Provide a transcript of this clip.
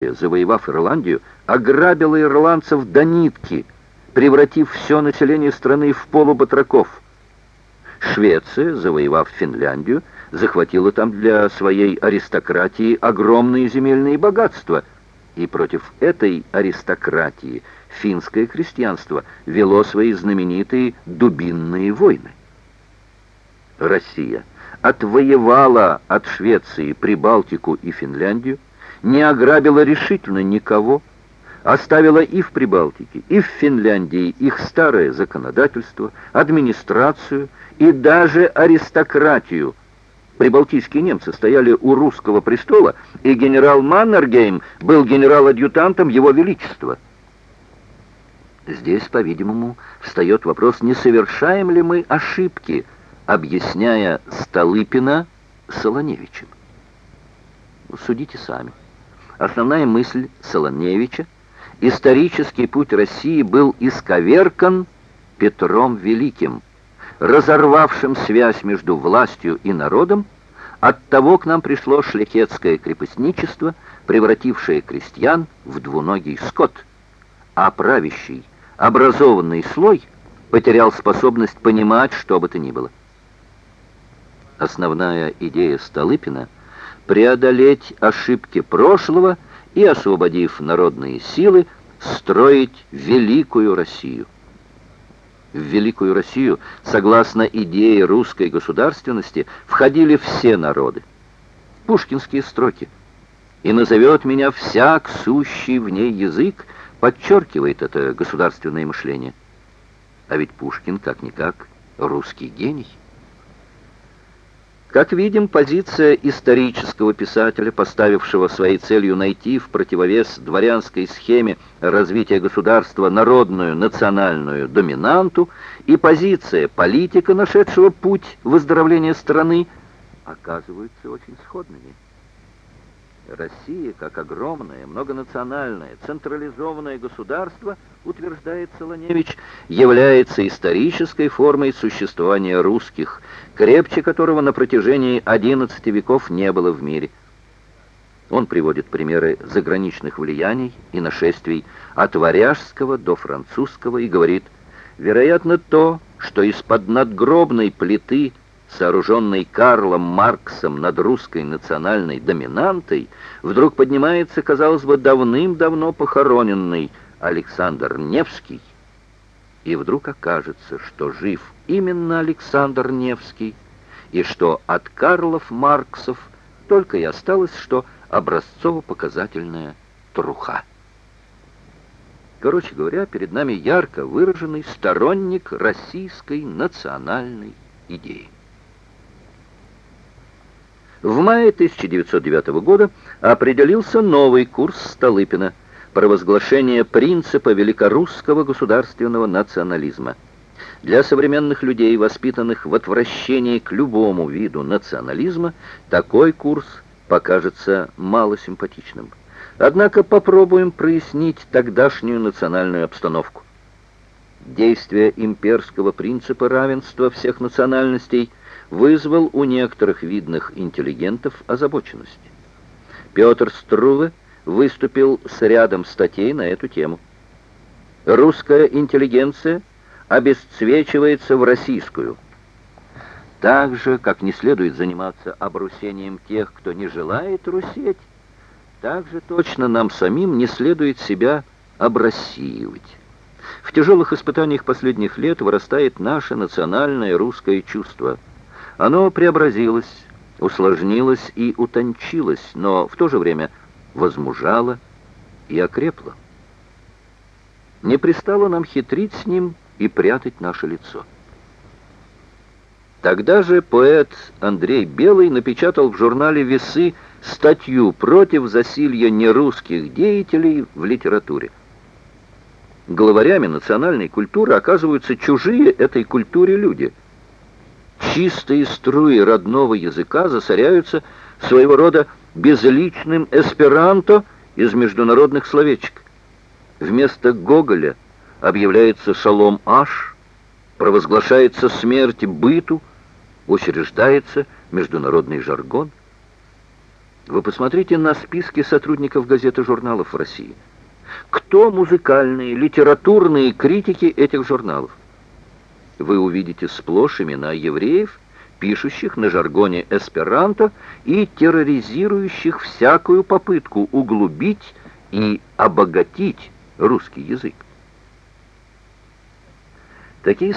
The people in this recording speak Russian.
завоевав Ирландию, ограбила ирландцев до нитки, превратив все население страны в полубатраков. Швеция, завоевав Финляндию, захватила там для своей аристократии огромные земельные богатства, и против этой аристократии финское крестьянство вело свои знаменитые дубинные войны. Россия отвоевала от Швеции Прибалтику и Финляндию, не ограбила решительно никого, оставила и в Прибалтике, и в Финляндии их старое законодательство, администрацию и даже аристократию. Прибалтийские немцы стояли у русского престола, и генерал Маннергейм был генерал-адъютантом его величества. Здесь, по-видимому, встает вопрос, не совершаем ли мы ошибки, объясняя Столыпина Солоневичем. Судите сами. Основная мысль Солоневича – исторический путь России был исковеркан Петром Великим, разорвавшим связь между властью и народом, Оттого к нам пришло шляхетское крепостничество, превратившее крестьян в двуногий скот, а правящий, образованный слой потерял способность понимать, что бы то ни было. Основная идея Столыпина – преодолеть ошибки прошлого и, освободив народные силы, строить великую Россию. В великую Россию, согласно идее русской государственности, входили все народы. Пушкинские строки. «И назовет меня всяк сущий в ней язык», подчеркивает это государственное мышление. А ведь Пушкин, как-никак, русский гений. Как видим, позиция исторического писателя, поставившего своей целью найти в противовес дворянской схеме развития государства народную национальную доминанту, и позиция политика, нашедшего путь выздоровления страны, оказываются очень сходными. Россия, как огромное, многонациональное, централизованное государство, утверждает Солоневич, является исторической формой существования русских, крепче которого на протяжении 11 веков не было в мире. Он приводит примеры заграничных влияний и нашествий от варяжского до французского и говорит, вероятно, то, что из-под надгробной плиты – сооруженный Карлом Марксом над русской национальной доминантой, вдруг поднимается, казалось бы, давным-давно похороненный Александр Невский, и вдруг окажется, что жив именно Александр Невский, и что от Карлов Марксов только и осталось, что образцово-показательная труха. Короче говоря, перед нами ярко выраженный сторонник российской национальной идеи. В мае 1909 года определился новый курс Столыпина – провозглашение принципа великорусского государственного национализма. Для современных людей, воспитанных в отвращении к любому виду национализма, такой курс покажется малосимпатичным. Однако попробуем прояснить тогдашнюю национальную обстановку. Действие имперского принципа равенства всех национальностей – вызвал у некоторых видных интеллигентов озабоченность. Петр Струве выступил с рядом статей на эту тему. Русская интеллигенция обесцвечивается в российскую. Так же, как не следует заниматься обрусением тех, кто не желает русеть, так же точно нам самим не следует себя обрассиивать. В тяжелых испытаниях последних лет вырастает наше национальное русское чувство – оно преобразилось, усложнилось и утончилось, но в то же время возмужало и окрепло. Не пристало нам хитрить с ним и прятать наше лицо. Тогда же поэт Андрей Белый напечатал в журнале «Весы» статью против засилья нерусских деятелей в литературе. Главарями национальной культуры оказываются чужие этой культуре люди – чистые струи родного языка засоряются своего рода безличным эсперанто из международных словечек. Вместо Гоголя объявляется шалом аш, провозглашается смерть быту, учреждается международный жаргон. Вы посмотрите на списки сотрудников газет и журналов в России. Кто музыкальные, литературные критики этих журналов? Вы увидите сплошь имена евреев, пишущих на жаргоне эсперанто и терроризирующих всякую попытку углубить и обогатить русский язык. Такие